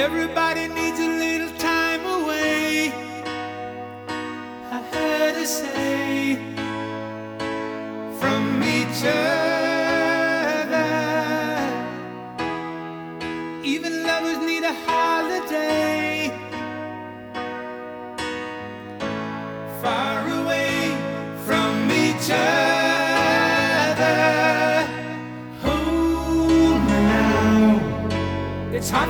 Everybody needs a little time away. I heard her say from each other.